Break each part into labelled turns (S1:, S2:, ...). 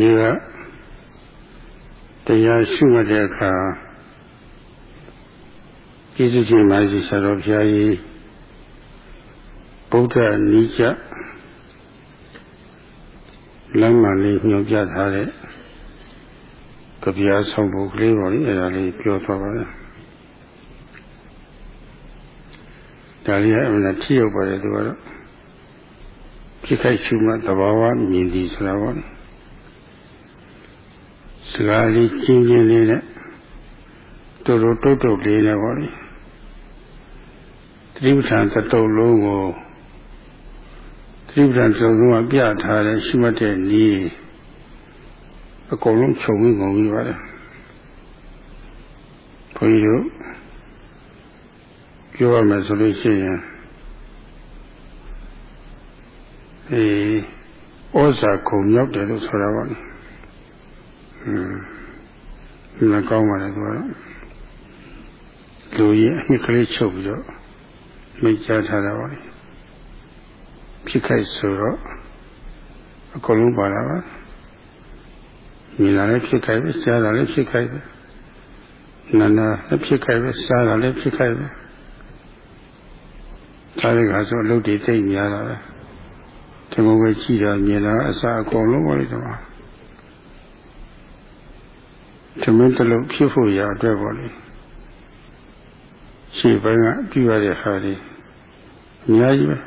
S1: နေ့ကတရားရှုမှတ်တဲ့အခါကျေးဇူးရှင်မရှိဆရာတော်ဘုရားကြီးဗုဒ္ဓနိကြလမ်းမှလေးညွှန်ပြထားတဲ့ကြပြားဆောင်ဖို့ကလေးပါလေအဲ့ဒါလေးပြောသွားပါမယ်ဒါလေးကအမှန်ထိရောက်ပါတယ်သူကတော့ဖြစ်ခိုက်ရှုမှသဘာဝမြင်သည်ဆိုတာပေါ့ စကားလေးချင်းချင်းလေးနဲ့တူတူတုတ်တုတ်လေးနဲ့ပေါ့လေတိပ္ပံသတုတ်လုံးကိုတိပ္ပံသတုတ်လုံးကပြထားတဲ့ရှိမှတ်တဲ့နည်းအကုန်လုံးခြုံပြီးငုံပြီးပါတယ်ဘုန်းကြီးတို့ပြောရမယ်ဆိုလို့ရှိရင်အေးဩဇာခုံရောက်တယ်လို့ဆိုတာပါလေ อืมဒီကောင်းပါလေသူကတော့လူကြီးအနှစ်ကလေးချုပ်ပြီးတော့မိတ်ကြားထားတာပါလေဖြစ်ခိုက်ဆိုတော့အကုန်လုံးပါလာပါမြင်လာလည်းဖြစ်ခိုက်ပဲကြားတာလည်းဖြစ်ခိုက်ပဲနာနာလည်းဖြစ်ခိုက်ပဲစားတာလည်းဖြစ်ခိုက်ပဲဒါတွေကဆိုအလုပ်တွေသိများတာပဲဒီလိုပဲကြည့်တာမြင်တာအစားအကုန်လုံးပါလိမ့်တော့ သမင်းတလုံးဖြစ်ဖို့ရအတွက်ပေါ့လေရှေ့ပိုင်းကပြုရတဲ့ဟာတွေအများကြီးပဲ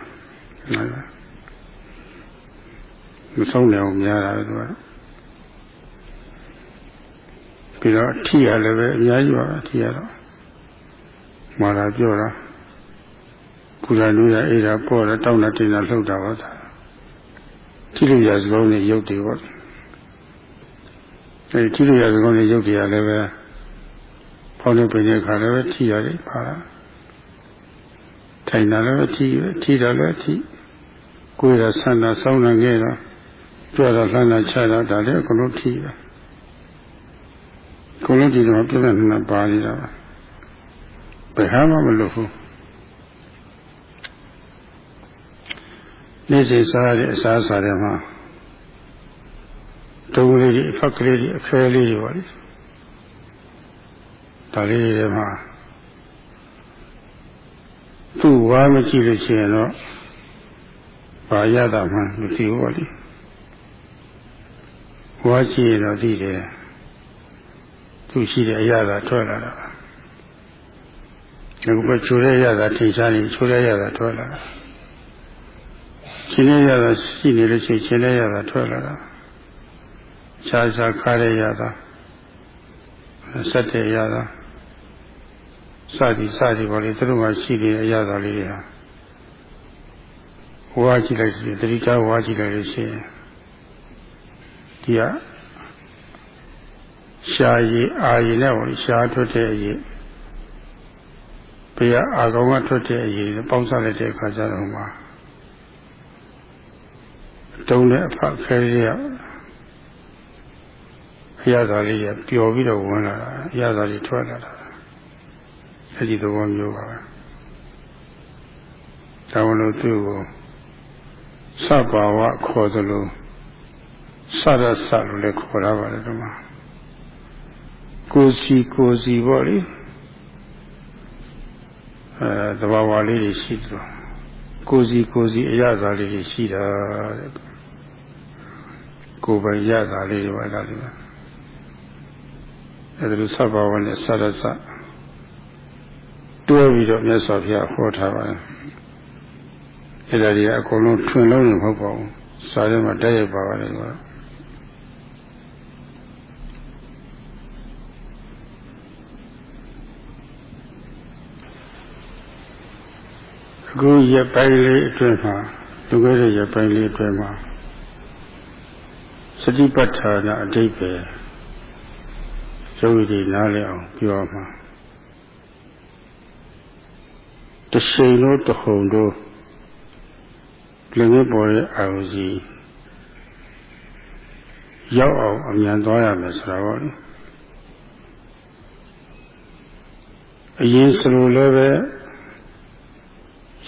S1: မဆုံးနိုင်အောင်များတာပဲသူကပြီးတော့ထိရလည်းပဲအများကြီးပါထိရတော့မာလာပြောတာဘုရားလူရအေးတာပေါ်တော့တောင်းတာတင်တာလှုပ်တာပါသာထိလို့ရစကောင်းနဲ့ရုပ်တွေပေါ့ အဲထိလို့ရစကောင်းနဲ့ရုပ်တွေကလည်းပဲဖောင်းနေပင်တဲ့ခါလည်းပဲထိရတယ်ပါလားထိုင်တာလည်းပဲထိပဲထိတာလည်းထိကိုယ်ရဆန္ဒဆောင်းနေခဲ့တော့ကြွတော့လှမ်းတာချတာဒါလည်းအကုန်လုံးထိပဲကိုလုံးကြည့်တော့ပြည့်စုံနေတာပါနေတာပါဘယ်ဟာမှမလုပ်ဘူးနေ့စဉ်စားရတဲ့အစားအစာတွေမှာ ဒုံလေးတွေအဖက်ကလေးတွေအခဲလေးတွေပါလေဒါလေးတွေမှာသူ့ဝါမကြည့်လို့ရှိရင်တော့ဘာရတာမှမသိဘူးပါလေဝါကြည့်ရင်တော့သိတယ်သူရှိတဲ့အရာသာထွက်လာတာအခုပဲချိုတဲ့အရာသာထိရှားနေချိုတဲ့အရာသာထွက်လာတာရှင်တဲ့အရာသာရှိနေလို့ရှိရင်ရှင်တဲ့အရာသာထွက်လာတာ ရှားရှားခါတဲ့အရာသာဆက်တဲ့အရာသာစသည်စသည်ပေါ်လေသူတို့မှရှိနေတဲ့အရာသာလေးတွေဟာဝါကြည့်လိုက်စီတတိကဝါကြည့်လိုက်လို့ရှိရင်ဒီကရှားရည်အာရည်နဲ့ဟောရှားထွက်တဲ့အရည်ဘေးကအာကောင်ကထွက်တဲ့အရည်ပေါင်းစားလိုက်တဲ့အခါကျတော့မှတုံးတဲ့အဖခဲလေးက အရသာလေးကပျော်ပြီးတော့ဝင်လာတာအရသာလေးထွက်လာတာအဲ့ဒီသဘောမျိုးပါပဲဒါဝလို့သူ့ကိုစပါဝခေါ်သလိုစရဆလို့လည်းခေါ်တာပါတယ်ဒီမှာကိုစီကိုစီပေါ့လေအဲသဘာဝလေးတွေရှိတယ်ကိုစီကိုစီအရသာလေးတွေရှိတာတဲ့ကိုယ်ပဲရတာလေးတွေပါလားဒီမှာ အဲဒါလိုသဘာဝနဲ့စရစတွဲပြီးတော့မြတ်စွာဘုရားဟောထားပါတယ်အဲဒါတွေအကုန်လုံးထွင်လုံးနေမဟုတ်ပါဘူးစာထဲမှာတက်ရိုက်ပါပါတယ်ကွာအခုရပိုင်းလေးအတွင်းမှာလူခဲ့တဲ့ရပိုင်းလေးအတွင်းမှာစတိပဋ္ဌာနအဓိပ္ပာယ် ယောဂီတွေနားလည်အောင်ပြောမှာတရှိန်လို့တဟုန်တို့လင်ငယ်ပေါ်တဲ့အာရုံစီရောက်အောင်အမြန်သွားရမယ်ဆိုတာပေါ့လေအရင်စလိုလည်းပဲ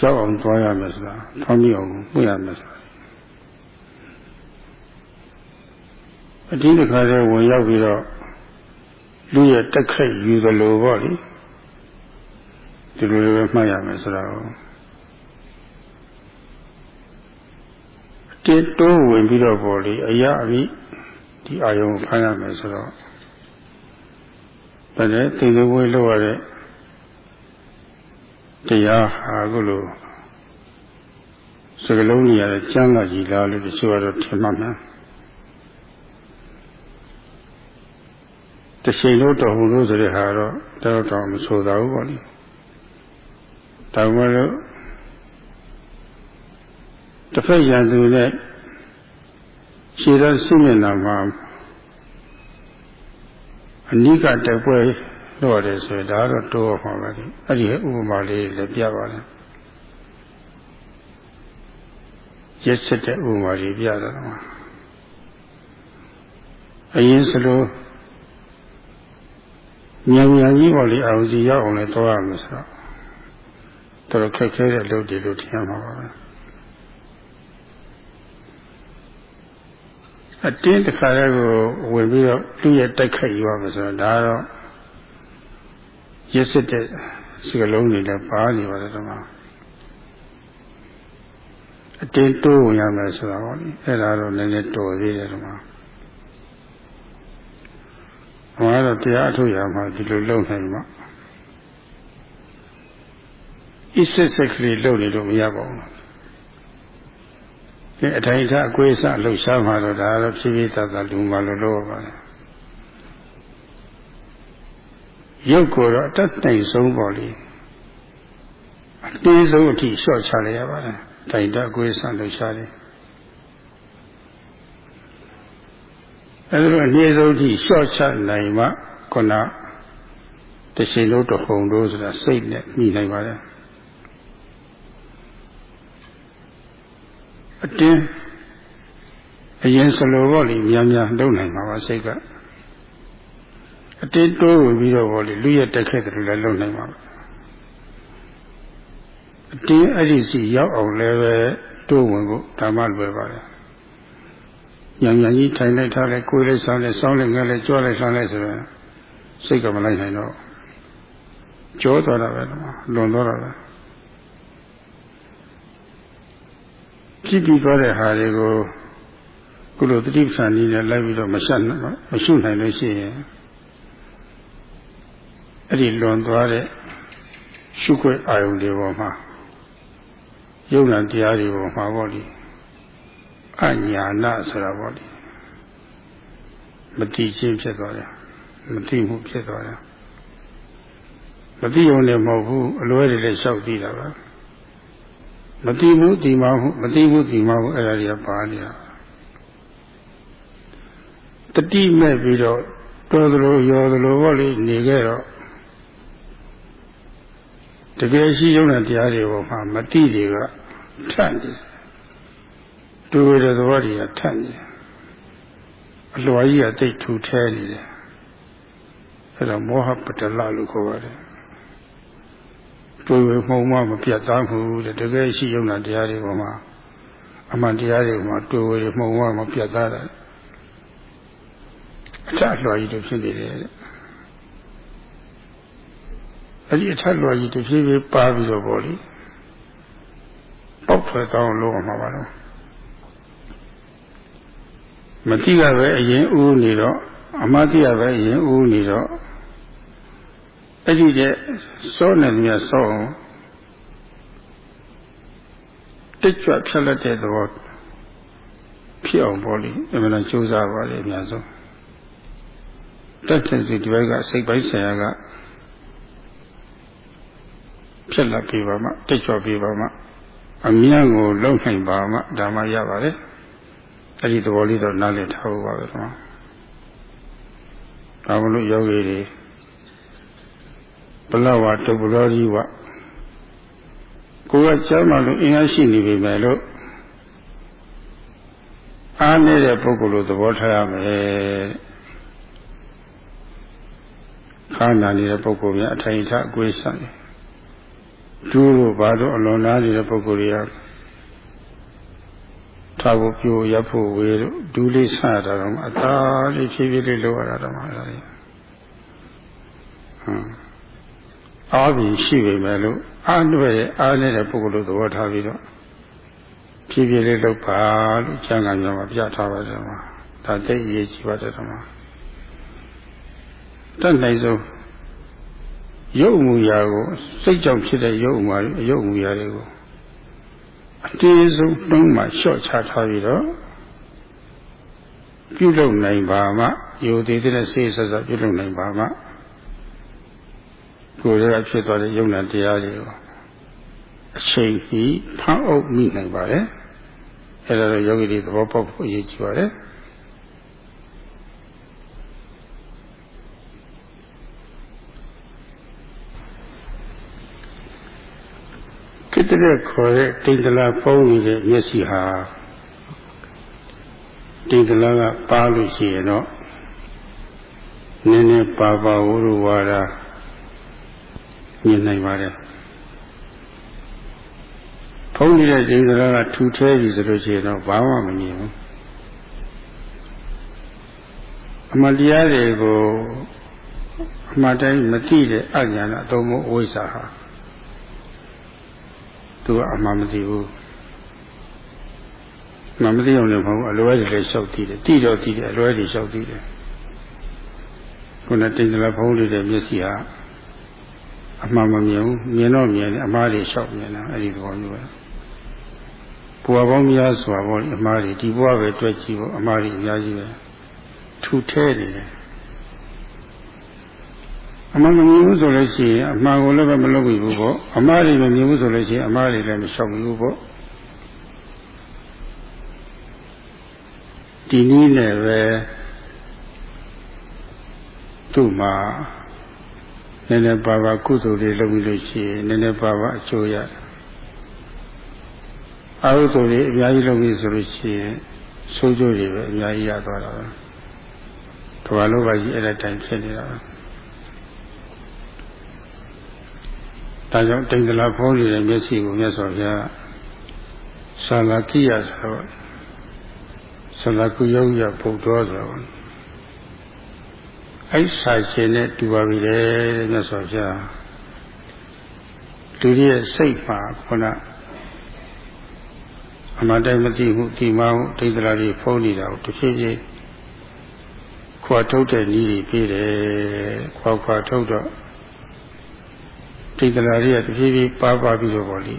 S1: ရောက်အောင်သွားရမယ်ဆိုတာဖောင်းမိအောင်မှုရမယ်ဆိုတာအတင်းတစ်ခါတည်းဝင်ရောက်ပြီးတော့ လူရဲ့တက်ခိုက်ယူသလိုပေါ့လေဒီလိုပဲမှတ်ရမယ်ဆိုတော့တိတိုးဝင်ပြီးတော့ပေါ့လေအရာအမိဒီအာယုံဖမ်းရမယ်ဆိုတော့ဒါနဲ့သိသိဝေးလို့ရတဲ့တရားဟာခုလိုစကလုံးကြီးရတဲ့ကျမ်းဂန်ကြီးလားလို့တချို့ကတော့ထင်မှတ်မယ် တစ်ချိန်လို့တော်ဟုလို့ဆိုတဲ့ဟာတော့တော်တော်မဆိုတာဘူးပေါ့လေဒါမှမဟုတ်တစ်ဖက်ရန်သူနဲ့ခြေတော်စိမျက်နှာမှာအနိကတပွဲတော့တယ်ဆိုရင်ဒါတော့တိုးအောင်ပါပဲအဲ့ဒီဥပမာလေးလည်းပြပါလားရက်စတဲ့ဥပမာကြီးပြတာတော့အရင်စလို့ ဉာဏ်ဉာဏ်ကြီးပေါ်လေအောင်စီရောက်အောင်လဲတော့ရမယ်ဆိုတော့တော်တော်ခက်ခဲတဲ့လုပ်တွေလို့ထင်မှာပါပဲအတင်းတစ်ခါတည်းကိုဝင်ပြီးတော့သူ့ရဲ့တိုက်ခိုက်ရမယ်ဆိုတော့ဒါတော့ရစ်စစ်တဲ့စကလုံးတွေလည်းပါနေပါတယ်တော့အတင်းတိုးဝင်ရမယ်ဆိုတာပေါ့လေအဲ့ဒါတော့လည်းလည်းတော်သေးတယ်တော့ ဟောတော့တရားအထုတ်ရမှာဒီလိုလုပ်နိုင်မှာအစ်စစ်စစ်ကလေးလုပ်နေလို့မရပါဘူးဒီအထိုင်ထအကွေးစလှုပ်ရှားမှာတော့ဒါတော့ဖြည်းဖြည်းသာသာလူမှလို့လုပ်ရပါတယ်ရုပ်ကိုတော့အတတ်နိုင်ဆုံးပေါ့လေအသေးဆုံးအထိလျှော့ချလိုက်ရပါတယ်တိုင်တအကွေးစလှုပ်ရှားတယ် အဲဒီလိုအနည်းဆုံးထိလျှော့ချနိုင်မှခုနတရှိလို့တခုံလို့ဆိုတာစိတ်နဲ့ညှိနိုင်ပါတယ်အတင်းအရင်စလိုပေါ့လေများများလုပ်နိုင်မှာပါစိတ်ကအတင်းတိုးဝင်ပြီးတော့ပေါ့လေလူရတက်ခဲ့တယ်လို့လည်းလုပ်နိုင်မှာပါအတင်းအဲ့ဒီစီရောက်အောင်လည်းပဲတိုးဝင်ဖို့ဓမ္မလွယ်ပါတယ် ညံညံကြီးထိုင်လိုက်ထားလိုက်ကိုယ်လိုက်ဆောင်းလိုက်ဆောင်းလိုက်ငက်လိုက်ကြွလိုက်ဆောင်းလိုက်ဆိုတော့စိတ်ကမလိုက်နိုင်တော့ကြောသွားတာပဲလွန်သွားတာပဲဖြစ်ပြီးသွားတဲ့ဟာတွေကိုကုလိုတတိပ္ပံနည်းနဲ့လိုက်ပြီးတော့မရှက်မရှုနိုင်လို့ရှိရင်အဲ့ဒီလွန်သွားတဲ့ရှုခွင့်အာယုန်တွေပေါ်မှာယုံနာတရားတွေပေါ်မှာပေါ့လေ အညာနာဆိုတာပေါ့လေမတိချင်းဖြစ်သွားတယ်မတိမှုဖြစ်သွားတယ်မတိုံနဲ့မဟုတ်ဘူးအလွဲတွေလည်းလျှောက်သိတာပါမတိမှုဒီမှာမှုမတိမှုဒီမှာမှုအဲ့ဒါတွေကပါနေတာတတိမဲ့ပြီးတော့တော်သလိုရောသလိုပေါ့လေနေခဲ့တော့တကယ်ရှိရုံနဲ့တရားတွေပေါ်မှာမတိတွေကထပ်နေတူ ရတဲ့သဘောတွေကထပ်နေအလွာကြီးကတိတ်ထူထဲနေတယ်အဲ့ဒါမောဟပတ္တလလို့ခေါ်ပါတယ်တွေ့ဝမှုံမှမပြတ်သားဘူးတဲ့တကယ်ရှိရုံနဲ့တရားတွေပေါ်မှာအမှန်တရားတွေမှာတွေ့ဝမှုံမှမပြတ်သားတယ်အထက်လွှာကြီးတို့ဖြစ်နေတယ်တဲ့အဲ့ဒီအထက်လွှာကြီးတစ်ဖြည်းဖြည်းပါပြီးတော့ဗောလေပေါက်ထွက်တောင်းလို့မှာပါတော့ မတိကပဲအရင်ဦးနေတော့အမတိကပဲအရင်ဦးနေတော့အဲ့ဒီတဲ့စောနေမြတ်စောအောင်တိတ်ကြွဖြတ်လက်တဲ့သဘောဖြစ်အောင်ပေါ့လေအမှန်တန်ကြိုးစားပါလေအများဆုံးတက်တဲ့စီဒီဘက်ကစိတ်ပိုင်းဆရာကဖြစ်လာပြီပါမှတိတ်ချော်ပြီပါမှအမြတ်ကိုလုံနိုင်ပါမှဒါမှရပါတယ် အဲ့ဒီသဘောလေးတော့နားလည်ထားဖို့ပါပဲကွာဒါမလို့ယောဂီတွေဘလဝတဘလောကြီးဝကိုယ်ကကျမ်းမာလို့အင်အားရှိနေပြီမယ်လို့အားနေတဲ့ပုဂ္ဂိုလ်လိုသဘောထားရမယ်ခါနာနေတဲ့ပုဂ္ဂိုလ်များအထိုင်ထအကွေးဆိုင်ဒူးလို့ဘာလို့အလွန်နာနေတဲ့ပုဂ္ဂိုလ်တွေက ထားဖို့ပြိုရပ်ဖို့ဝေလို့ဒူးလေးဆရတာတော့အသာလေးဖြည်းဖြည်းလေးလောက်ရတာတော့အဲ့ဒါလေးဟမ်အားပြီးရှိပေမဲ့လို့အားနွယ်အားနေတဲ့ပုဂ္ဂိုလ်တို့သဘောထားပြီးတော့ဖြည်းဖြည်းလေးလောက်ပါလို့ကျမ်းဂန်များမှာပြထားပါတယ်မှာဒါသိအရေးကြီးပါတယ်တော့မှာတတ်နိုင်ဆုံးရုပ်မူရာကိုစိတ်ကြောင့်ဖြစ်တဲ့ရုပ်မူရာရုပ်မူရာတွေကို အတေးဆုံးနှုံးမှလျှော့ချထားပြီးတော့ပြုလုပ်နိုင်ပါမှယုံသေးတဲ့စိတ်ဆက်ဆက်ပြုလုပ်နိုင်ပါမှကိုယ်ရဲ့ဖြစ်သွားတဲ့ယုံနာတရားတွေကိုအချိန်ကြီးဖန်အုပ်မိနိုင်ပါတယ်အဲဒါတော့ယောဂီတွေသဘောပေါက်ဖို့အရေးကြီးပါတယ်ကိ တ္တရက်ခေါ်တဲ့တိန္ဒလာပုံနေတဲ့မျက်စိဟာတိန္ဒလာကပါလို့ရှိရင်တော့နည်းနည်းပါပါဝရဝါဒမြင်နိုင်ပါတယ်ဖုံးနေတဲ့တိန္ဒလာကထူထဲပြီဆိုလို့ရှိရင်တော့ဘာမှမမြင်ဘူးအမှန်တရားတွေကိုအမှန်တိုင်းမသိတဲ့အညာနဲ့အတုံးမို့အဝိဇ္ဇာဟာ သူကအမှန်မသိဘူးမှန်မသိအောင်လည်းမဟုတ်အလွဲတွေလည်းလျှောက်တည်တယ်တိတော့တည်တယ်အလွဲတွေလျှောက်တည်တယ်ခုနတင်ကြလာဖုံးလေးတဲ့မျက်စိဟာအမှန်မမြင်ဘူးမြင်တော့မြင်တယ်အမှားတွေလျှောက်မြင်တာအဲ့ဒီသဘောမျိုးပဲဘဝပေါင်းများစွာပေါ့အမှားတွေဒီဘဝပဲတွေ့ကြည့်ဖို့အမှားတွေအများကြီးပဲထူထဲနေတယ် အမှန်မမြင်ဘူးဆိုလို့ရှိရင်အမှန်ကိုလည်းပဲမလုပ်ဘူးပေါ့အမှားတွေမမြင်ဘူးဆိုလို့ရှိရင်အမှားတွေလည်းမလျှောက်ဘူးပေါ့ဒီနည်းနဲ့ပဲသူ့မှာနည်းနည်းပါးပါးကုသိုလ်တွေလုပ်ပြီးလို့ရှိရင်နည်းနည်းပါးပါးအကျိုးရအဟုသိုလ်တွေအများကြီးလုပ်ပြီးဆိုလို့ရှိရင်ဆိုးကျိုးတွေပဲအများကြီးရသွားတာပဲကဘာလို့ပါကြီးအဲ့ဒါတိုင်ဖြစ်နေတာပဲ ဒါကြောင့်တိန်္ဂလာဖုံးနေတဲ့မျက်စိကိုမြတ်စွာဘုရားဆာလာကိယဆိုတော့ဆာလာကုယောယဘုဒ္ဓဆိုတော့အဲ့ဆာရှင်နဲ့တူပါပြီလေမြတ်စွာဘုရားလူကြီးရဲ့စိတ်မှာခုနအမှန်တိုင်းမသိဘူးဒီမှာတိတ်တရာကြီးဖုံးနေတာကိုတစ်ဖြည်းဖြည်းခွာထုတ်တဲ့နည်းတွေပြည့်တယ်ခွာခွာထုတ်တော့ စိတ်တလာတွေကတဖြည်းဖြည်းပါပါပြီးတော့ဗောလေ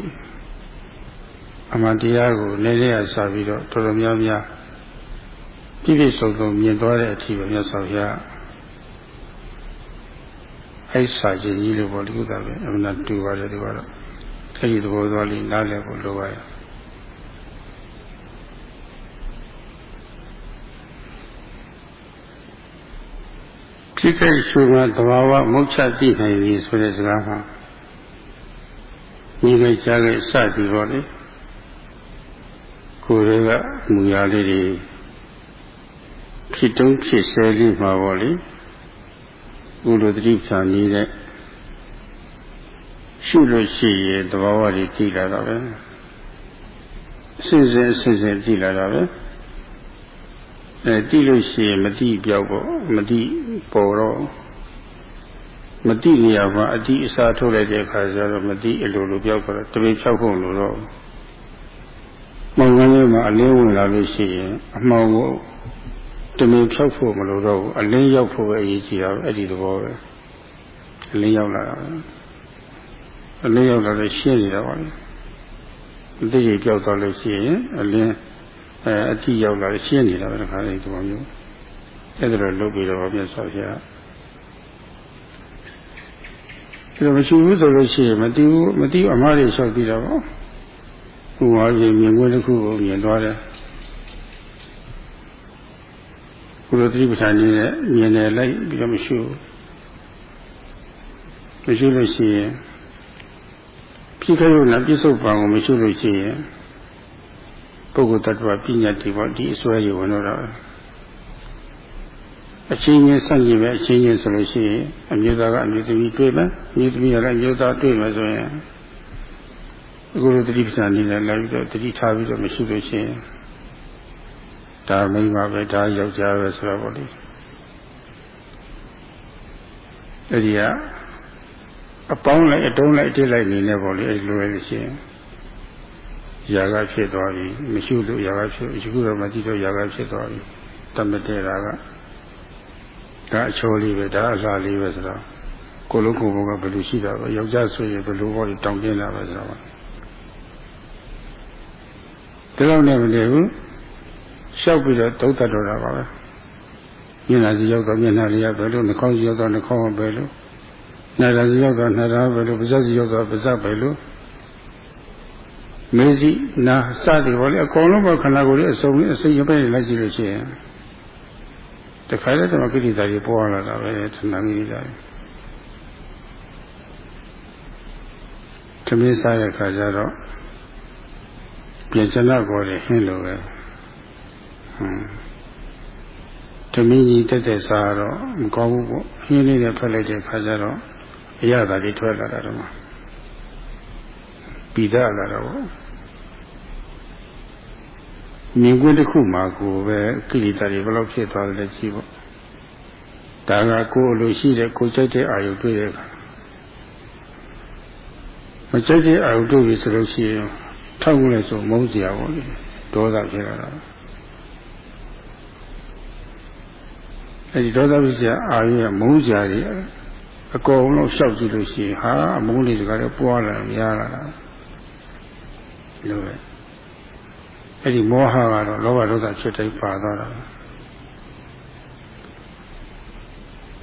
S1: အမှန်တရားကိုလည်းလည်းအစားပြီးတော့တော်တော်များများပြည့်ပြည့်စုံစုံမြင်သွားတဲ့အထိပဲမြတ်စွာဘုရားအဲ့စာခြင်းကြီးလို့ဗောလေဥဒ္ဒါပဲအမှန်တူပါတယ်ဒီကတော့အဲ့ဒီသဘောသွားလေးနားလည်ဖို့လိုပါရဲ့ဖြစ်ခဲ့ရှင်ကသဘာဝမုတ်ချသိနိုင်ပြီဆိုတဲ့စကားမှာ ညီခဲ့ကြားခဲ့စသည်ပေါ့လေကိုယ်တွေကမူရလေးတွေဖြစ်တုံးဖြစ်ဆဲလေးမှာပေါ့လေဘုလိုတတိပ္ပာနေတဲ့ရှုလို့ရှိရင်သဘာဝတွေကြည့်လာတာပဲအစစ်စစ်အစစ်စစ်ကြည့်လာတာပဲအဲကြည့်လို့ရှိရင်မတိပြောက်ပေါ့မတိပေါ်တော့ မတိနေရာမှာအတိအစားထုတ်လိုက်တဲ့အခါကျတော့မတိအလိုလိုပြောက်တော့တပည့်ဖြောက်ဖို့လို့တော့မောင်ကလေးမှာအလင်းဝင်လာလို့ရှိရင်အမှောင်ကိုတမင်ဖြောက်ဖို့မလိုတော့ဘူးအလင်းရောက်ဖို့ပဲအရေးကြီးတာအဲ့ဒီသဘောပဲအလင်းရောက်လာတာအလင်းရောက်လာတော့ရှင်းနေတာပါလေအသိကြီးကြောက်တော့လို့ရှိရင်အလင်းအဲအတိရောက်လာရှင်းနေတာပဲတခါလေးဒီလိုမျိုးအဲ့ဒါတော့လုပ်ပြီးတော့မြတ်စွာဘုရား ဒါမရှိဘူးဆိုလို့ရှိရင်မတိဘူးမတိအမားတွေလျှောက်ပြီးတော့ဘုရားကြီးမြင်ကွင်းတစ်ခုကိုမြင်သွားတယ်ဘုရားတိပဋ္ဌာန်ကြီးနဲ့မြင်တယ်လိုက်ပြီးတော့မရှိဘူးမရှိလို့ရှိရင်ဖြစ်ခဲ့လို့လားပြစ္ဆုတ်ပံကိုမရှိလို့ရှိရင်ပုဂ္ဂိုလ်တ attva ပညာတိပေါ့ဒီအစွဲရဝင်တော့တာ အချင်းချင်းဆန့်ကျင်ပဲအချင်းချင်းဆိုလို့ရှိရင်အမျိုးသားကအမျိုးသမီးတွေ့မယ်အမျိုးသမီးကလည်းအမျိုးသားတွေ့မယ်ဆိုရင်အခုလိုတတိပ္ပံနေနဲ့လိုက်ပြီးတော့တတိထားပြီးတော့မရှိလို့ရှိရင် ဒါမိန်းမပဲဒါယောက်ျားပဲဆိုတော့ဗောလေအဲ့ဒီကအပေါင်းလိုက်အတုံးလိုက်တိလိုက်နေနေဗောလေအဲ့လိုလေရှိရင်ຢာကဖြစ်သွားပြီမရှိလို့ຢာကဖြစ်အခုတော့မကြည့်တော့ຢာကဖြစ်သွားပြီတမတဲတာက ဒါအချိုးလေးပဲဒါအလှလေးပဲဆိုတော့ကိုလုံးကိုဘုံကဘယ်လိုရှိတာပဲယောက်ျားဆိုရင်ဘယ်လိုဟောတောင်းတင်းတာပဲဆိုတော့ဒီလောက်နဲ့မနေဘူးလျှောက်ပြီးတော့သုတ်တတ်တော့တာပါပဲမျက်နှာစီရောက်တော့မျက်နှာလေးရပဲလို့နှာခေါင်းစီရောက်တော့နှာခေါင်းပဲလို့နားစီရောက်တော့နားရာပဲလို့ပါးစပ်စီရောက်တော့ပါးစပ်ပဲလို့မေစီနာစသည်ဘောလေအကုန်လုံးပဲခန္ဓာကိုယ်ရဲ့အစုံနဲ့အစိတ်ရပဲလိုက်ကြည့်လို့ရှိရင် တခါတည်းတော့ကိရိတာကြီးပေါ်လာတာပဲသဏ္ဍာန်ကြီးလာတယ်သမင်းစားတဲ့ခါကျတော့ပြင်ချနာကိုလည်းဟင်းလိုပဲဟွန်းသမင်းကြီးတက်တဲ့စားတော့မကောင်းဘူးပေါ့ဟင်းလေးနဲ့ဖက်လိုက်တဲ့ခါကျတော့အရသာလေးထွက်လာတာတော့ပြီးသားလာတော့ မြင်ကွင်းတစ်ခုမှာကိုပဲကိလေသာတွေဘယ်လောက်ဖြစ်သွားတယ်ကြည့်ပေါ့ဒါကကိုယ်လိုရှိတဲ့ကိုကြိုက်တဲ့အာယုတွေ့တဲ့အခါမကြိုက်တဲ့အာယုတွေ့ပြီဆိုလို့ရှိရင်ထောက်လို့လဲဆိုမုန်းစရာပေါ့လေဒေါသဖြစ်လာတာအဲဒီဒေါသဖြစ်စရာအာယုရဲ့မုန်းစရာတွေအကုန်လုံးရှောက်ကြည့်လို့ရှိရင်ဟာအမုန်းတွေတကားတော့ပွားလာများလာတာလို့ပဲ အဲ့ဒီမောဟကတော့လောဘဒေါသဖြစ်တိုင်းပါသွားတာ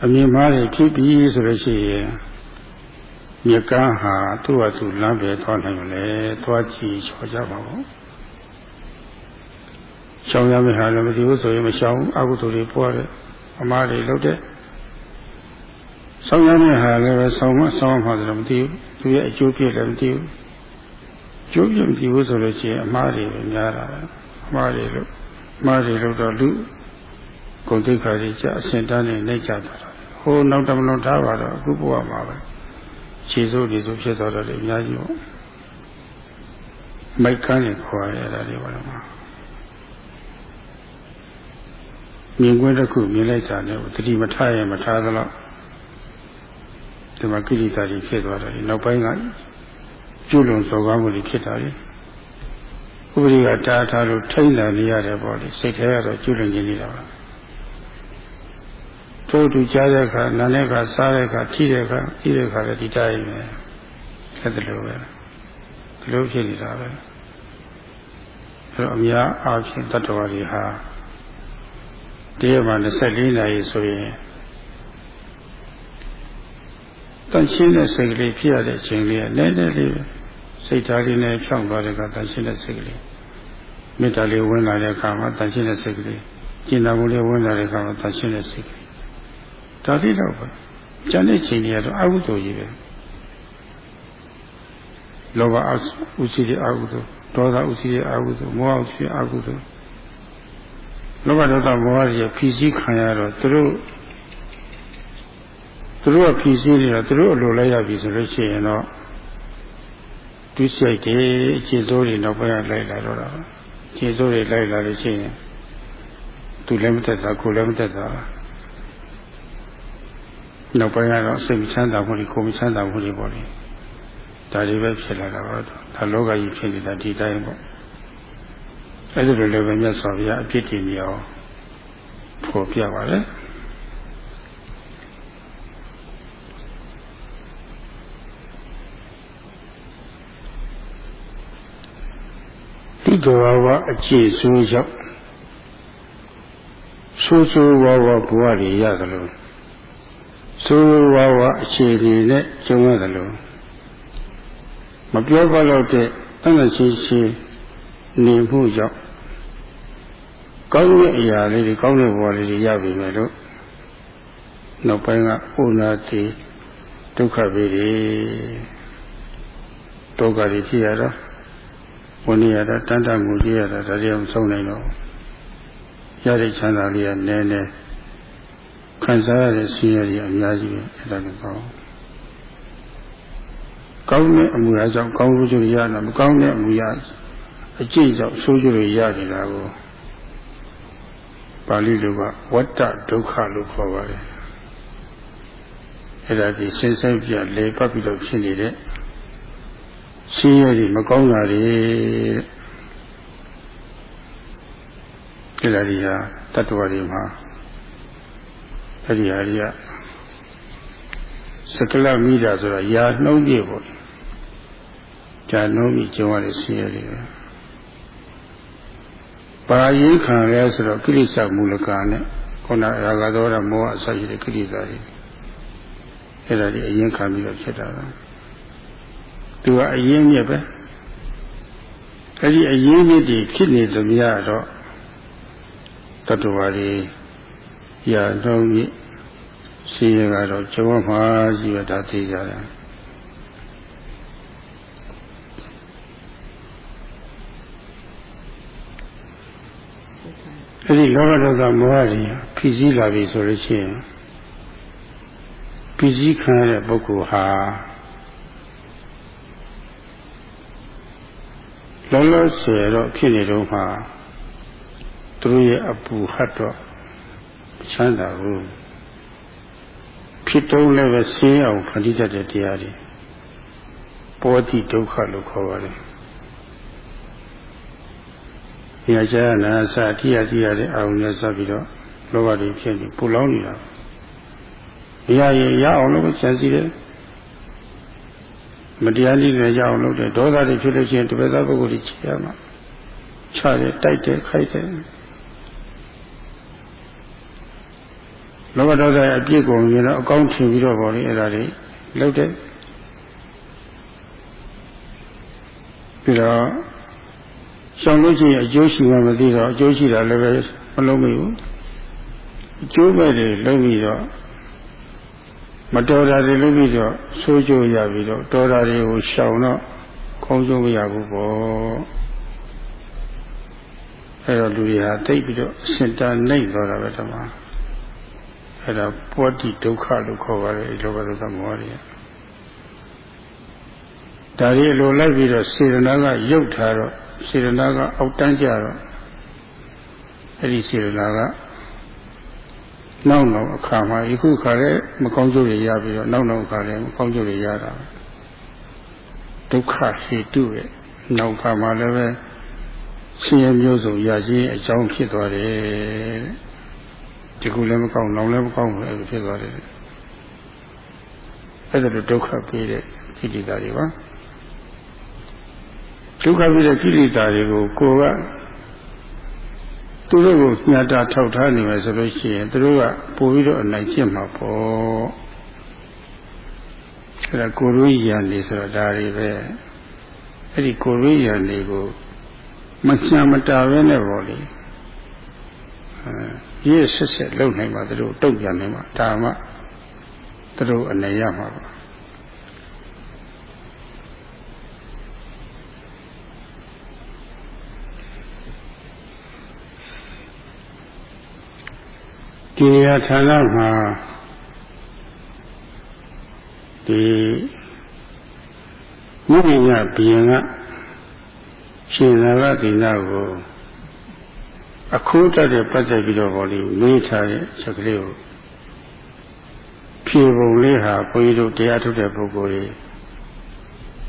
S1: အမြင်မှားတွေဖြစ်ပြီးဆိုလို့ရှိရင်မြကန်းဟာသူ့ဟာသူလမ်းပဲသွားနိုင်လေသွားကြည့်ချောကြပါဘူးရှောင်ရမယ့်ဟာလည်းမသိဘူးဆိုရင်မရှောင်အကုသိုလ်တွေပွားတယ်အမှားတွေလုပ်တယ်ဆောင်ရမယ့်ဟာလည်းပဲဆောင်မဆောင်မှဆိုတော့မသိဘူးသူရဲ့အကျိုးပြည့်လည်းမသိဘူး ကျိုးပြည့်မသိဘူးဆိုလို့ရှိရင်အမှားတွေပဲများတာပဲအမှားတွေလို့အမှားတွေလို့တော့လူဂုဏ်သိက္ခာတွေကြအစဉ်တန်းနေနိုင်ကြတာဟိုနောက်တမလွန်ထားပါတော့အခုဘဝမှာပဲခြေစိုးဒီစိုးဖြစ်သွားတော့လေအများကြီးပေါ့မိုက်ကန်းနေခေါ်ရတာတွေပါတော့မှာမြင်ကွင်းတစ်ခုမြင်လိုက်တာနဲ့တတိမထားရင်မထားသလောက်ဒီမှာကိလေသာတွေဖြစ်သွားတယ်နောက်ပိုင်းက ကျွလွန်စော်ကားမှုတွေဖြစ်တာလေဥပရိကတားထားလို့ထိမ့်လာနေရတယ်ပေါ့လေစိတ်ထဲကတော့ကျွလွန်နေနေတာပါတို့တူကြားတဲ့အခါနားတဲ့အခါစားတဲ့အခါထိတဲ့အခါပြီးတဲ့အခါလည်းဒီတိုင်းပဲအဲ့ဒါလိုပဲဒီလိုဖြစ်နေတာပဲအဲ့တော့အများအားဖြင့်တတ္တဝါတွေဟာတရားမှာ24နာရီဆိုရင် တန်ရှင်းတဲ့စိတ်ကလေးဖြစ်ရတဲ့အချိန်လေးကနည်းနည်းလေးစိတ်ဓာတ်လေးနဲ့ဖြောင်းသွားတဲ့အခါတန်ရှင်းတဲ့စိတ်ကလေးမေတ္တာလေးဝင်လာတဲ့အခါမှာတန်ရှင်းတဲ့စိတ်ကလေးကျင့်တော်မူလေးဝင်လာတဲ့အခါမှာတန်ရှင်းတဲ့စိတ်ကလေးဒါလေးတော့ပဲကျန်တဲ့ချိန်တွေကတော့အကုသိုလ်ကြီးပဲလောဘဥရှိတဲ့အကုသိုလ်ဒေါသဥရှိတဲ့အကုသိုလ်မောဟဥရှိတဲ့အကုသိုလ်လောဘဒေါသမောဟတွေဖြီးစည်းခံရတော့သူတို့ သူတို့ကဖြီးစည်းနေတာသူတို့အလိုလိုက်ရပြီဆိုလို့ရှိရင်တော့တွေးဆိုင်တယ်အခြေစိုးတွေနောက်ပိုင်းလိုက်လာတော့တာအခြေစိုးတွေလိုက်လာလို့ရှိရင်သူလည်းမသက်သာကိုယ်လည်းမသက်သာနောက်ပိုင်းကတော့စိတ်မချမ်းသာမှုတွေကိုမချမ်းသာမှုတွေပေါ့လေဒါတွေပဲဖြစ်လာတာပါဒါလောကကြီးဖြစ်နေတာဒီတိုင်းပေါ့အဲ့ဒါလိုလည်းပဲမြတ်စွာဘုရားအပြစ်တင်နေအောင်ဖော်ပြပါလေ ဒီတော်ဝါအခြေဆိုးရောက်ဆိုးဆိုးဝါးဝါဘဝတွေရတယ်လို့ဆိုးဝါးဝါအခြေအနေနဲ့ကျုံရတယ်လို့မပြောပါတော့တဲ့တန်တဲ့ချင်းချင်းနေမှုကြောင့်ကောင်းတဲ့အရာလေးတွေကောင်းတဲ့ဘဝလေးတွေရပြီမယ်လို့နောက်ပိုင်းကဥနာတိဒုက္ခပဲတွေဒုက္ခတွေဖြစ်ရတော့ ဝဏိရတာတန်တမှုကြီးရတာဒါတွေမဆုံးနိုင်တော့ရတဲ့ချမ်းသာလေးကနည်းနည်းခံစားရတဲ့ဆင်းရဲတွေအများကြီးပဲအဲ့ဒါလည်းကောင်းကောင်းတဲ့အမှုရာကြောင့်ကောင်းလို့ကျိုးရတာမကောင်းတဲ့အမှုရာအကျင့်ကြောင့်ဆိုးကျိုးတွေရနေတာကိုပါဠိလိုကဝတ္တဒုက္ခလို့ခေါ်ပါတယ်အဲ့ဒါဒီရှင်းဆိုင်ပြလေပတ်ပြီးတော့ဖြစ်နေတဲ့ ရှင်းရည်မကောင်းတာတွေအဲ့ဒါကြီးဟာတတ္တဝါတွေမှာအဲ့ဒီဟာကြီးကစကလမိတာဆိုတော့ယာနှုံးပြပေါ့ဂျာနှုံးပြီးကျုံရတဲ့ဆင်းရဲတွေပဲပါရင်ခံရဲဆိုတော့ကိလေသာမူလကနဲ့ခုနရာဂသောရမောဟအစရှိတဲ့ကိလေသာတွေအဲ့ဒါဒီအရင်ခံပြီးတော့ဖြစ်တာပါ သူကအရင်မြစ်ပဲအဲ့ဒီအရင်မြစ်တွေဖြစ်နေသမျှတော့တတ္တဝါတွေရာနှုံးပြီးစီရကတော့ကျုံမှာရှိရတာသိကြတယ်အဲ့ဒီလောဘဒေါသမောဟတွေဖြစ်စည်းလာပြီဆိုလို့ရှိရင်ဖြစ်စည်းခံရတဲ့ပုဂ္ဂိုလ်ဟာ လောလောဆယ်တော့ဖြစ်နေတော့မှသူတို့ရဲ့အပူဟတ်တော့ချမ်းသာဘူးဖြစ်တုံးလည်းပဲဆင်းအောင်ဖန်တီးတတ်တဲ့တရားတွေပောတိဒုက္ခလို့ခေါ်ပါတယ်။ဒီအကျဉ်းနာစအတိအတိရတဲ့အာရုံနဲ့စပ်ပြီးတော့လောဘတွေဖြစ်နေပူလောင်နေတာ။မရရင်ရအောင်လို့ကြံစည်တယ်။ မတရားနည်းနဲ့ရအောင်လုပ်တယ်ဒေါသတွေဖြစ်လို့ရှိရင်တပည့်သားပုဂ္ဂိုလ်တွေချရမှာ။ချတယ်တိုက်တယ်ခိုက်တယ်။လောဘဒေါသရဲ့အပြစ်ကိုမြင်တော့အကောင်းထင်ပြီးတော့ဗောလေအဲ့ဒါတွေလုပ်တယ်ပြီးတော့ရှောင်လို့ရှိရင်အကျိုးရှိမှမသိတော့အကျိုးရှိတာလည်းပဲမလုံးမိဘူးအကျိုးမဲ့တွေလုံးပြီးတော့ မတော်တာတွေလုံးပြီးတော့ဆိုးကျိုးရပြီးတော့တော်တာတွေကိုရှောင်တော့ခုံးကျိုးမရဘူးပေါ့အဲ့တော့လူတွေဟာတိတ်ပြီးတော့စင်တာနှိမ့်သွားတာပဲတမန်အဲ့ဒါပောတိဒုက္ခလို့ခေါ်ပါတယ်ဒီလောကဒုက္ခမောဟတွေဒါတွေလိုလိုက်ပြီးတော့စေရနာကရုပ်ထားတော့စေရနာကအောက်တန်းကြတော့အဲ့ဒီစေရနာက နောက်နောက်အခါမှာယခုခါလဲမကောင်းကျိုးတွေရပြီးတော့နောက်နောက်အခါလဲမကောင်းကျိုးတွေရတာဒုက္ခဟေတုရဲ့နောက်ခါမှာလည်းပဲဆင်းရဲမျိုးစုံရခြင်းအကြောင်းဖြစ်သွားတယ်ဒီခုလည်းမကောင်းနောက်လည်းမကောင်းဘူးအဲ့လိုဖြစ်သွားတယ်အဲ့ဒါလိုဒုက္ခပေးတဲ့ကိလေသာတွေပါဒုက္ခပေးတဲ့ကိလေသာတွေကိုကိုယ်က သူတို့ကိုညှတာထောက်ထားနေမယ်ဆိုလို့ရှိရင်သူတို့ကပို့ပြီးတော့အနိုင်ကျင့်မှာပေါ့အဲ့ဒါကိုရွေးရန်နေဆိုတော့ဒါတွေပဲအဲ့ဒီကိုရွေးရန်တွေကိုမချမ်းမတာပဲနဲ့ပေါ့လေအဲရစ်ဆက်ဆက်လုံနိုင်မှာသူတို့တုတ်ပြန်နိုင်မှာဒါမှသူတို့အနေရမှာပါ ဒီနေရာဌာနမှာဒီမြင့်မြတ်ဘီရင်ကရှင်သာရတိနာကိုအခုတတ်တဲ့ပတ်သက်ပြီးတော့ဗောလေမေးထားတဲ့စကလေးကိုဖြေပုံလေးဟာဘုန်းကြီးတို့တရားထုတ်တဲ့ပုဂ္ဂိုလ်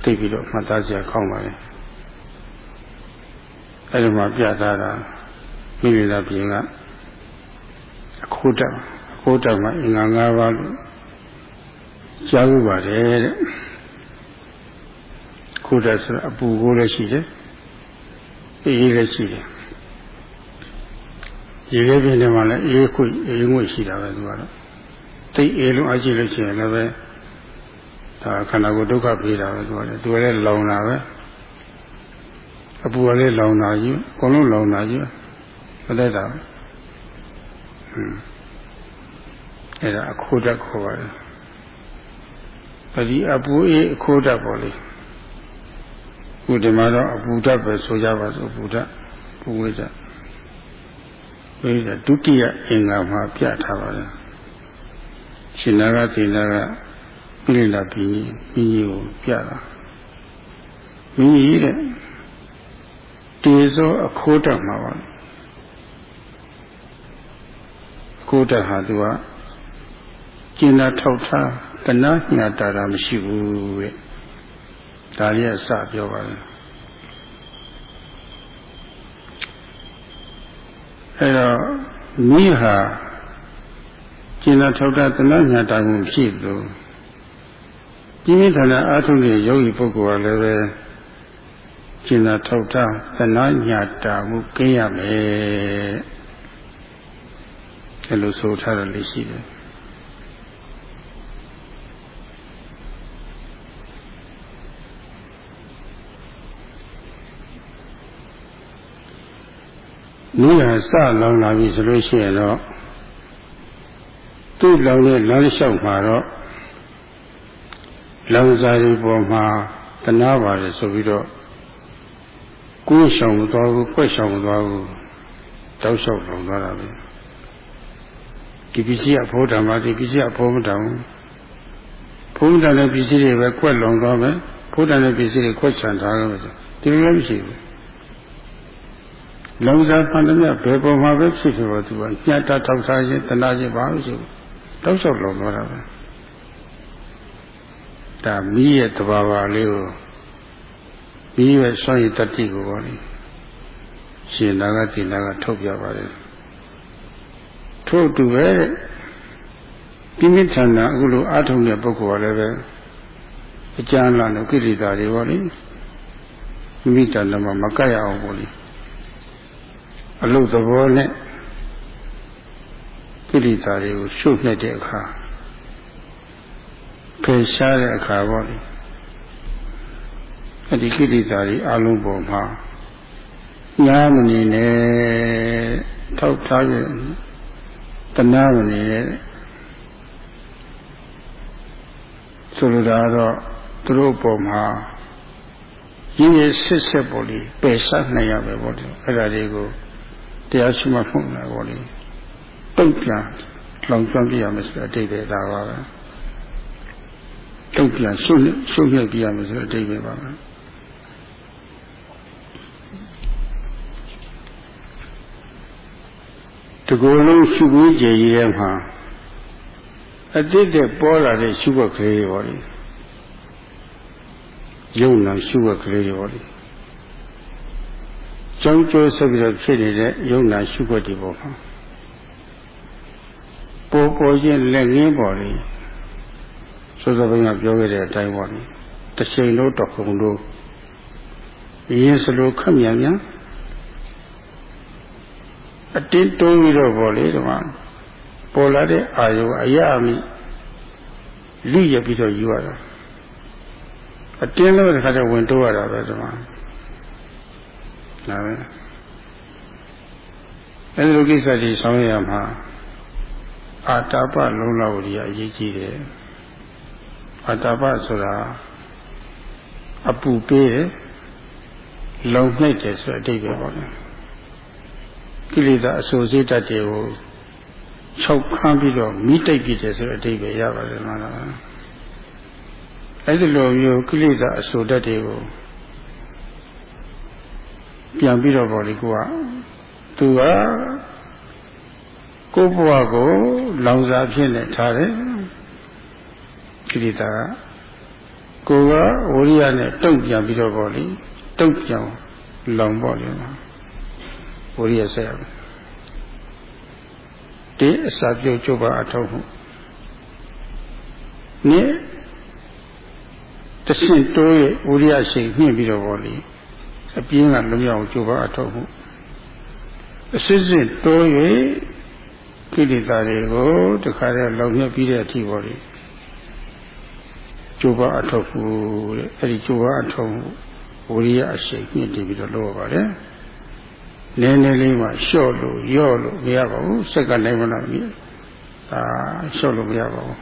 S1: ကြီးသိပြီးတော့မှတ်သားစရာကောင်းပါလေအဲ့ဒီမှာပြထားတာမိမိသားပြင်ကအ ခုတတ်အခုတတ်မှာအင်္ဂါ၅ပါးလို့ကြားဥပါတယ်တဲ့ခုတတ်ဆိုအပူကိုလည်းရှိတယ်အေးလည်းရှိတယ်ရေခဲပြင်းထဲမှာလည်းအေးခွေအေးငွေ့ရှိတာပဲသူကတော့သိအေးလုံးအကြည့်လို့ရှိရင်လည်းပဲဒါခန္ဓာကိုယ်ဒုက္ခပြေးတာပဲသူကလည်းသူလည်းလောင်တာပဲအပူကလည်းလောင်တာကြီးအကုန်လုံးလောင်တာကြီးမတတ်တာဟွန်း အဲ့ဒါအခိုးတက်ခေါ်ပါတယ်ပဒီအပူအေးအခိုးတက်ပေါ့လေခုဒီမှာတော့အပူတက်ပဲဆိုကြပါစို့အပူတက်ပူဝိဇ္ဇဝိဇ္ဇဒုတိယအင်္ဂါမှာပြထားပါတယ်ရှင်နာကသေနာကပြိလာပြီးပြီးကိုပြတာမိကြီးတဲ့တေဇောအခိုးတက်မှာပါ ကိုယ်တဟာသူကကျင်နာထောက်ထားတနာညာတာတာမရှိဘူးတဲ့ဒါလေးကစပြောပါလေအဲ့တော့မိဟာကျင်နာထောက်ထားတနာညာတာကိုဖြစ်လို့ပြင်းထန်တဲ့အာထုတဲ့ယောဂီပုဂ္ဂိုလ်ကလည်းပဲကျင်နာထောက်ထားတနာညာတာမှုကင်းရမယ် အဲ့လိုဆိုထားတယ်လို့ရှိတယ်နည်းရစလောင်လာပြီဆိုလို့ရှိရင်တော့သူ့လောင်တဲ့လမ်းလျှောက်မှာတော့လောင်စာတွေပေါ်မှာတနာပါတယ်ဆိုပြီးတော့ကိုယ်ဆောင်မသွားဘူးကွက်ဆောင်မသွားဘူးတောက်လျှောက်လောင်သွားတာပဲ ဒီပစ္စည်းအဖို့ဓမ္မဒီပစ္စည်းအဖို့မတောင်ဘုံတန်တဲ့ပစ္စည်းတွေပဲကွက်လောင်သွားမယ်ဘုံတန်တဲ့ပစ္စည်းတွေကွက်ချန်ထားရမယ်ဒီလိုလည်းမရှိဘူးလုံစားဖန်တဲ့မြဘယ်ပုံမှာပဲဖြစ်ဖြစ်တော့သူကညှတာထောက်ထားခြင်းတနာခြင်းဘာလို့ဆိုတောက်လျှောက်လောင်သွားတာပဲဒါမိရဲ့တဘာဝလေးကိုမိရဲ့စွန့်ရည်တတိကိုပေါ့လေရှင်နာကတိနာကထုတ်ပြပါတ ယ်ထို့တူပဲပြင်းပြထန်တာအခုလိုအာထုံတဲ့ပုဂ္ဂိုလ်ကလည်းပဲအကျမ်းလာလို့ကိလေသာတွေပေါ့လေမိမိတဏ္ဍမှာမကတ်ရအောင်ပေါ့လေအလုသဘောနဲ့ကိလေသာတွေကိုရှုပ်နှက်တဲ့အခါဖယ်ရှားတဲ့အခါပေါ့လေအဲ့ဒီကိလေသာတွေအလုံးပေါ်မှာညာမနေနဲ့ထောက်ထားရဲ့တ နာမနေနဲ့ဆိုလိုတာတော့သူတို့ပေါ်မှာရင်းရစစ်စစ်ပေါ်လေပယ်ရှားနိုင်ရပဲပေါ့လေအဲ့ဒါတွေကိုတရားရှိမှမှုလာပေါ့လေတုတ်ပြန်လောင်ကျွမ်းပြရမယ်ဆိုတဲ့အတိတ်ပဲဒါပါပဲတုတ်ပြန်ရှုပ်ရှုပ်ရပြရမယ်ဆိုတဲ့အတိတ်ပဲပါပဲ တကူလုံးရှုပြီးကြည်ရဲမှာအတိတ်တဲ့ပေါ်လာတဲ့ရှုွက်ကလေးတွေပေါ့လေယုံနာရှုွက်ကလေးတွေပေါ့လေကြောင်းကျိုးဆက်ပြီးတော့ဖြစ်နေတဲ့ယုံနာရှုွက်တွေပေါ့မှာပေါ်ပေါ်ချင်းလက်ရင်းပေါ်လေစောစောကပြောခဲ့တဲ့အတိုင်းပေါ့လေတစ်ချိန်လုံးတစ်ခုလုံးရင်းစလိုခက်မြန်မြန် အတင်းတိုးပြီးတော့ပေါ့လေဒီမှာပေါ်လာတဲ့အာယုအရာမိလိရပြီးတော့ယူရတာအတင်းလို့တစ်ခါတည်းဝင်တိုးရတာပဲဒီမှာဒါပဲအဲဒီလိုကိစ္စကြီးဆောင်ရမှာအာတာပလုံးလောက်ကြီးအရေးကြီးတယ်အာတာပဆိုတာအပူပေးတယ်လုံနှိပ်တယ်ဆိုတဲ့အဓိပ္ပာယ်ပေါ့လေ ကိလေသာအစိုးစိတ်တတ်တွေကိုခြောက်ခမ်းပြီးတော့မိတိတ်ပြတယ်ဆိုတဲ့အဓိပ္ပာယ်ရပါတယ်မလားအဲဒီလိုမျိုးကိလေသာအစိုးတတ်တွေကိုပြန်ပြီးတော့ပေါ့လေကိုကသူကကိုယ့်ဘဝကို လောင်စာဖြစ်နေထားတယ်ကိလေသာကိုကဝိရိယနဲ့တုံ့ပြန်ပြီးတော့ပေါ့လေတုံ့ပြန်လောင်ပေါ့လေ ဝိရိယဆက်ရမယ်ဒီအစာပြုတ်ကျုပ်ပါအထောက်မှုနိတဆင့်တိုးရဲ့ဝိရိယရှိညှင့်ပြီးတော့ပေါ့လေအပြင်းကလုံးရအောင်ကျုပ်ပါအထောက်မှုအစစ်စစ်တိုး၍ကိလေသာတွေကိုတခါတည်းလောင်မြပြီးတဲ့အထိပေါ့လေကျိုးပါအထောက်ဖို့တဲ့အဲ့ဒီကျိုးပါအထောက်ဝိရိယအရှိန်မြင့်တည်ပြီးတော့လုပ်ရပါတယ် နည်းနည်းလေးမှလျှော့လို့ယော့လို့မရပါဘူးစက်ကနိုင်မလားမင်းအာလျှော့လို့မရပါဘူး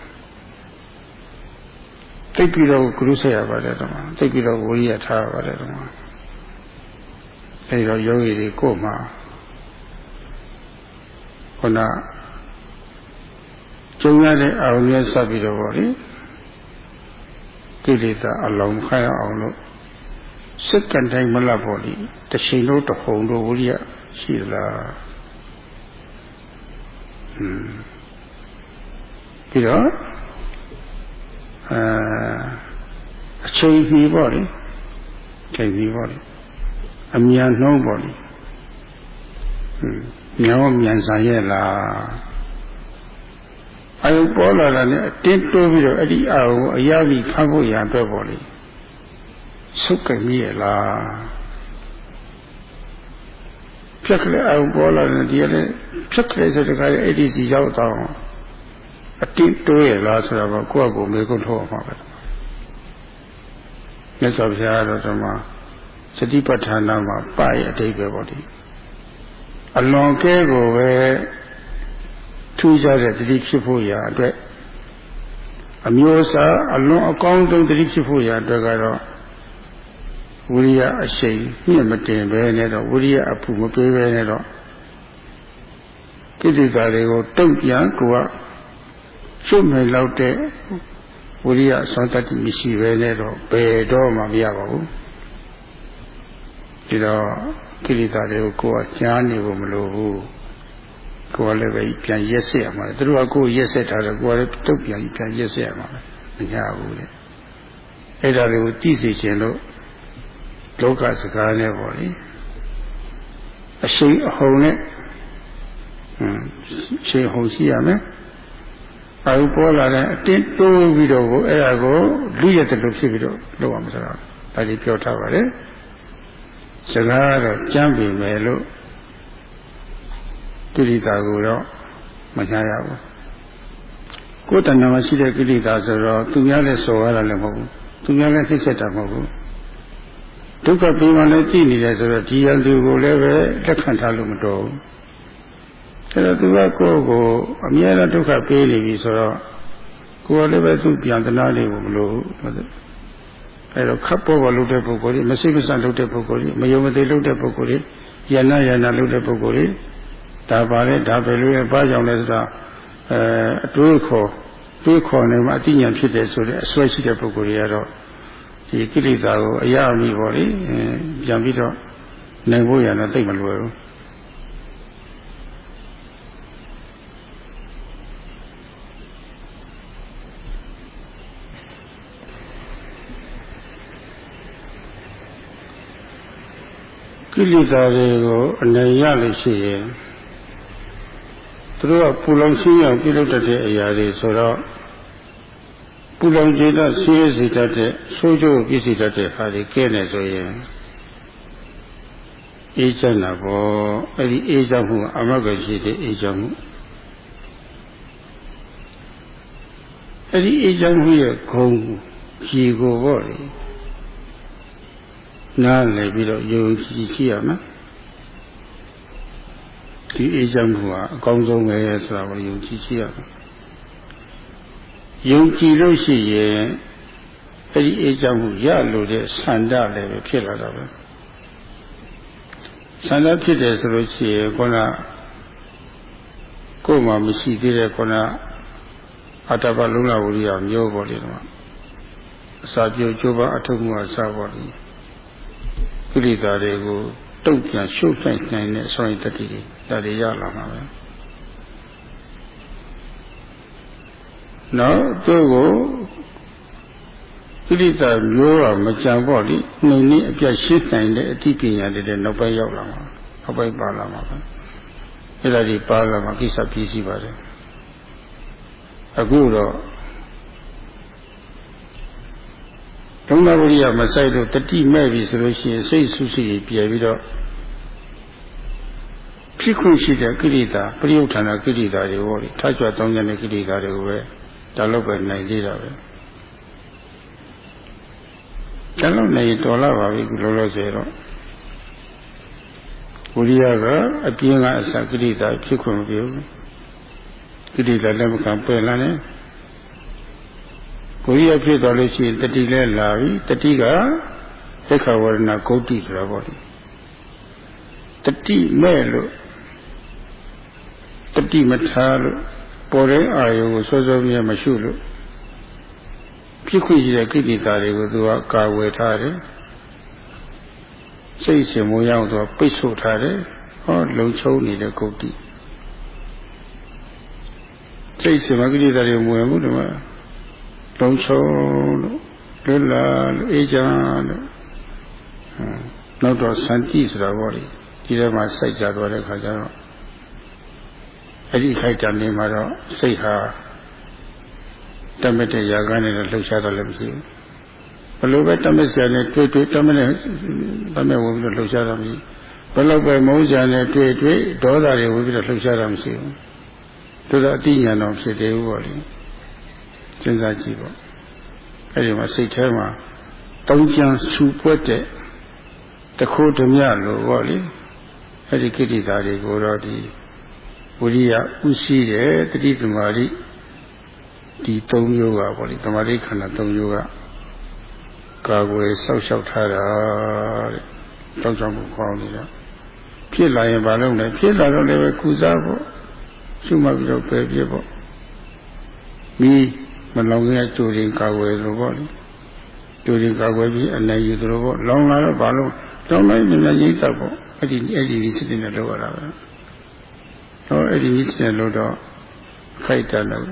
S1: တိတ်ပြီးတော့ကရုဆက်ရပါတယ်တော့တိတ်ပြီးတော့ဝိရိယထားရပါတယ်တော့အဲဒီတော့ယောဂီတွေကိုမှခုနကျုံရတဲ့အာရုံနဲ့ဆက်ပြီးတော့ဗောလေကိလေသာအလုံးခိုင်းအောင်လို့ စက္ကန့်တိုင်းမလတ်ပေါ့လေတစ်ချိန်လုံးတစ်ဟုန်တို့ဝိရိယရှိသလားပြီးတော့အဲအချိန်ကြီးပေါ့လေချိန်ကြီးပေါ့လေအမြန်နှုံးပေါ့လေမြောင်းမြန်ဆန်ရဲ့လားအယုပေါ်လာတာနဲ့အတင်းတိုးပြီးတော့အဲ့ဒီအာကိုအရာကြီးဖမ်းဖို့ရအတွက်ပေါ့လေ ဆုတ်ကြမြည်လားဖြက်ကလေးအယုပေါ်လာတဲ့ဒီလည်းဖြက်ကလေးဆိုတခါအဲ့ဒီစီရောက်တော့အတင်းတိုးရလားဆိုတော့ကိုယ့်အကိုမေကုန်းထုတ်အောင်ပါပဲမြတ်စွာဘုရားတော်တော်မှာစတိပဋ္ဌာနာမှာပါရဲ့အတိတ်ပဲပေါ့ဒီအလွန်ကဲကိုပဲထူးခြားတဲ့တတိဖြစ်ဖို့ရာအတွက်အမျိုးအစားအလွန်အကောင်းဆုံးတတိဖြစ်ဖို့ရာအတွက်ကတော့ ဝိရိယအရှိန်ညှင့်မတင်ပဲနဲ့တော့ဝိရိယအဖူမပေးပဲနဲ့တော့ကိဋ္တိကာတွေကိုတုံ့ပြန်ကိုကချုပ်မယ်လောက်တဲ့ဝိရိယသောတတိမရှိပဲနဲ့တော့ဘယ်တော့မှမရပါဘူးဒီတော့ကိလေသာတွေကိုကိုယ်ကကြားနေဖို့မလိုဘူးကိုယ်ကလည်းပဲပြန်ရက်ဆက်ရမှာသူတို့ကကိုယ်ရက်ဆက်ထားတယ်ကိုယ်ကလည်းတုတ်ပြန်ပြန်ရက်ဆက်ရမှာမရဘူးလေအဲ့ဒါတွေကိုသိစေခြင်းလို့ လောကစကားနဲ့ပေါ့လေအရှိန်အဟုန်နဲ့ဟမ်ရှိန်ဟုန်ရှိရမယ်အာဟုပေါ်လာတဲ့အတင်းတိုးပြီးတော့ကိုအဲ့ဒါကိုလူရတဲ့လို့ဖြစ်ပြီးတော့လုပ်အောင်ဆိုတာဒါကြီးပြောထားပါတယ်စကားကတော့ကြမ်းပြီမယ်လို့ကိရိတာကိုတော့မညာရဘူးကိုယ်တဏ္ဍာမှာရှိတဲ့ကိရိတာဆိုတော့သူများလည်းစော်ရတာလည်းမဟုတ်ဘူးသူများလည်းနှိမ့်ဆက်တာမဟုတ်ဘူး ဒုက္ခပြီးမှလည်းကြည့်နေတယ်ဆိုတော့ဒီရန်သူကိုလည်းပဲလက်ခံထားလို့မတော်ဘူးအဲတော့သူကကိုယ့်ကိုအမြဲတမ်းဒုက္ခပေးနေပြီဆိုတော့ကိုယ်လည်းပဲသူ့ပြန်တနာလေးကိုမလို့အဲတော့ခပ်ပေါ်ပေါ်လုပ်တဲ့ပုဂ္ဂိုလ်ကြီးမရှိမဆန်လုပ်တဲ့ပုဂ္ဂိုလ်ကြီးမယုံမသိလုပ်တဲ့ပုဂ္ဂိုလ်ကြီးယန္နာယန္နာလုပ်တဲ့ပုဂ္ဂိုလ်ကြီးဒါပါလေဒါပဲလို့ဘာကြောင့်လဲဆိုတော့အဲအတွေးခေါ်တွေးခေါ်နေမှအတိညာဖြစ်တယ်ဆိုတဲ့အစွဲရှိတဲ့ပုဂ္ဂိုလ်တွေကတော့ ဒီကိလေသာကိုအရအမိပေါ့လေပြန်ပြီးတော့နိုင်ဖို့ရတော့သိမလွယ်ဘူးကိလေသာတွေကိုအနိုင်ရလို့ရှိရင်သူတို့ကပူလောင်ရှင်းအောင်ပြုလုပ်တတ်တဲ့အရာတွေဆိုတော့ ပူလောင်ခြင်းတော့ရှင်းစေတတ်တဲ့ဆိုးကျိုးပြည့်စုံတတ်တဲ့ဟာတွေကဲနေဆိုရင်အေးချမ်းတာပေါ့အဲ့ဒီအေးချမ်းမှုအမဂ္ဂရှိတဲ့အေးချမ်းမှုအဲ့ဒီအေးချမ်းမှုရဲ့ဂုံကြီးကိုပေါ့လေနားလည်ပြီးတော့ယုံကြည်ကြည့်ရမယ်ဒီအေးချမ်းမှုကအကောင်းဆုံးပဲဆိုတာကိုယုံကြည်ကြည့်ရမယ် ယုံကြည်လို့ရှိရင်အဲ့ဒီအေးချမ်းမှုရလို့တဲ့ဆန္ဒလည်းပဲဖြစ်လာတာပဲဆန္ဒဖြစ်တယ်ဆိုလို့ရှိရင်ခုနကိုယ်မှမရှိသေးတဲ့ခုနအတ္တပလုံလဝိရိယမျိုးပေါ်လေတော့အစာပြုကျိုးပါအထုပ်မှုအစာပေါ်လေကိလေသာတွေကိုတုတ်ပြန်ရှုပ်ဆိုင်နိုင်တဲ့ဆွမ်းရည်တတိတွေဒါတွေရလာမှာပဲ နောက်သူ့ကိုကိလေသာမျိုးတော့မကြံပေါ့လေနှိမ်နှင်းအပြတ်ရှင်းနိုင်တဲ့အတိပညာတွေတဲ့နောက်ပိုင်းရောက်လာမှာနောက်ပိုင်းပါလာမှာပဲအဲ့ဒါဒီပါလာမှာကိစ္စပြည့်စည်ပါတယ်အခုတော့ဒုံနာဝိရိယမဆိုင်လို့တတိမဲ့ပြီဆိုလို့ရှိရင်စိတ်ဆုစီပြေပြီးတော့ဖြစ်ခွင့်ရှိတဲ့ကိရိတာပရိယုဌာဏကိရိတာတွေဟောဒီထားကြွတောင်းကြတဲ့ကိရိတာတွေကိုပဲ ဒါလို့ပဲနိုင်သေးတာပဲဒါလို့နိုင်တော်လာပါပြီခုလောလောဆယ်တော့ဝိရိယကအပြင်းကအစကိရိတာဖြစ်ခွင့်မပြုဘူးကိရိတာလက်မခံပယ်လာတယ်ကိုကြီးရဖြစ်တော်လို့ရှိရင်တတိလဲလာပြီတတိကသိက္ခာဝရဏဂုတ်တိဆိုတာပေါ့လေတတိမဲ့လို့တတိမထားလို့ ပေါ်တဲ့အာယုကိုစောစောမြဲမရှုလို့ဖြစ်ခွင့်ရှိတဲ့ကိဋ္တာတွေကိုသူကကာဝယ်ထားတယ်စိတ်ရှင်မရောက်တော့ပိတ်ဆို့ထားတယ်ဟောလုံချုံနေတဲ့ဂုတ်တိစိတ်စမကိရိတာတွေမဝင်ဘူးဒီမှာလုံးချုံလို့လွတ်လာလို့အေးချမ်းလို့နောက်တော့စံတိဆိုတာပေါ့လေဒီထဲမှာစိုက်ကြသွားတဲ့ခါကျတော့ အဲ့ဒီခိုက်တံနေမှာတော့စိတ်ဟာတမက်တဲ့ຢာကနဲ့လှုပ်ရှားတော့လည်းမရှိဘူးဘလို့ပဲတမက်ဆရာနဲ့တွေ့တွေ့တမက်နဲ့တမက်ဝင်ပြီးတော့လှုပ်ရှားတာမရှိဘလို့ပဲမုန်းဆရာနဲ့တွေ့တွေ့ဒေါသတွေဝင်ပြီးတော့လှုပ်ရှားတာမရှိဘူးသူတော့အတိညာတော်ဖြစ်သေးဘူးပေါ့လေစဉ်းစားကြည့်ပေါ့အဲ့ဒီမှာစိတ်ထဲမှာတောင်းကြံဆူပွက်တဲ့တခိုးဓမြလို့ပေါ့လေအဲ့ဒီကိဋ္တာတွေကိုတော့ဒီ ဝိရိယဥရှိတယ်တတိသမารိဒီ၃မျိုးကပေါ့လေသမာဓိခန္ဓာ၃မျိုးကကာကွယ်ဆောက်ရှောက်ထားတာတဲ့တောက်ချောင်းကိုခေါင်းနေတာဖြစ်လာရင်ဘာလုပ်လဲဖြစ်လာတော့လည်းပဲကုစားဖို့ရှုမှတ်ပြီးတော့ပယ်ပြဖို့မိမလောင်ခင်ကြိုရင်ကာကွယ်လို့ပေါ့လေကြိုရင်ကာကွယ်ပြီးအနိုင်ယူသလိုပေါ့လောင်လာတော့ဘာလို့လောင်လိုက်နေနေရိတ်တော့ပေါ့အဲ့ဒီအဲ့ဒီဒီစတဲ့နဲ့လောက်ရတာပဲ ဟောအဲ့ဒီဒီစတဲ့လို့တော့ခိုက်တယ်လို့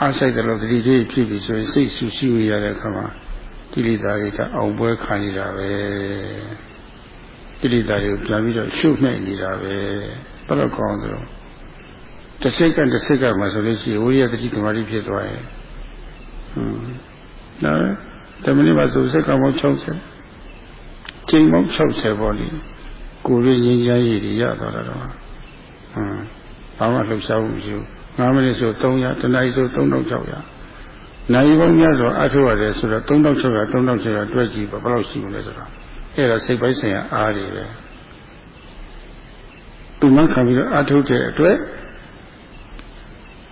S1: အားဆိုင်တယ်လို့တတိတွေဖြစ်ပြီဆိုရင်စိတ်ဆူဆီးရတဲ့အခါမှာကိလေသာတွေကအောင်ပွဲခံနေတာပဲကိလေသာတွေကိုပြန်ပြီးတော့ရှုပ်နှိမ့်နေတာပဲဘယ်တော့ကောင်းသလဲတစ်စိတ်ကတစ်စိတ်ကမှဆိုလို့ရှိရင်ဝိရိယတတိကမာတိဖြစ်သွားရင်ဟွန်းနော်တမဏိပါဆိုစိတ်ကမော60ချိန်မော60ပေါ့လေကိုယ်ရင်းရင်းရည်ရည်ရသွားတာတော့ ဟွန်းဘာမှလှုပ်ရှားမှုမရှိဘူး9မိနစ်ဆို300တနာရီဆို3600နိုင်ပေါင်းများစွာအထောက်ရတယ်ဆိုတော့3600 3600တွက်ကြည့်ပါဘယ်လောက်ရှိမလဲဆိုတော့အဲ့ဒါစိတ်ပိုင်းဆိုင်ရာအားတွေပဲသူမှခံပြီးတော့အထုတ်တဲ့အတွက်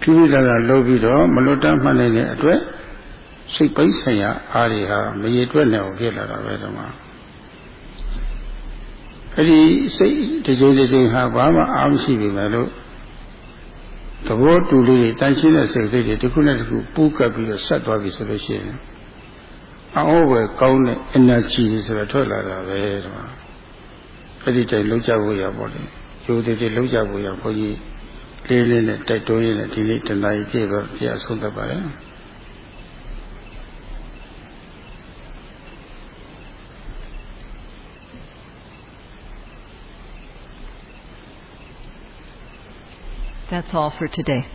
S1: ဖြည်းဖြည်းလာလာလှုပ်ပြီးတော့မလွတ်တမ်းမှတ်နိုင်တဲ့အတွက်စိတ်ပိုင်းဆိုင်ရာအားတွေဟာမရေတွက်နိုင်အောင်ဖြစ်လာတာပဲဒီမှာ အဲ့ဒီစိတ်တကြိမ်တကြိမ်ဟာဘာမှအားမရှိပြီမဲ့လို့သဘောတူလေးတွေတန်ရှင်းတဲ့စိတ်လေးတွေတစ်ခုနဲ့တစ်ခုပူးကပ်ပြီးတော့ဆက်သွားပြီဆိုလို့ရှိရင်အောဝယ်ကောင်းတဲ့ energy တွေဆိုတော့ထွက်လာတာပဲဒီမှာအဲ့ဒီတိုင်လုံးကြဖို့ရပါလေရိုးသေးသေးလုံးကြဖို့ရဘုန်းကြီးလေးလေးနဲ့တိုက်တွန်းရင်းနဲ့ဒီနေ့တနားကြီးပြည့်တော့ပြအဆုံးသတ်ပါလေ
S2: That's all for today.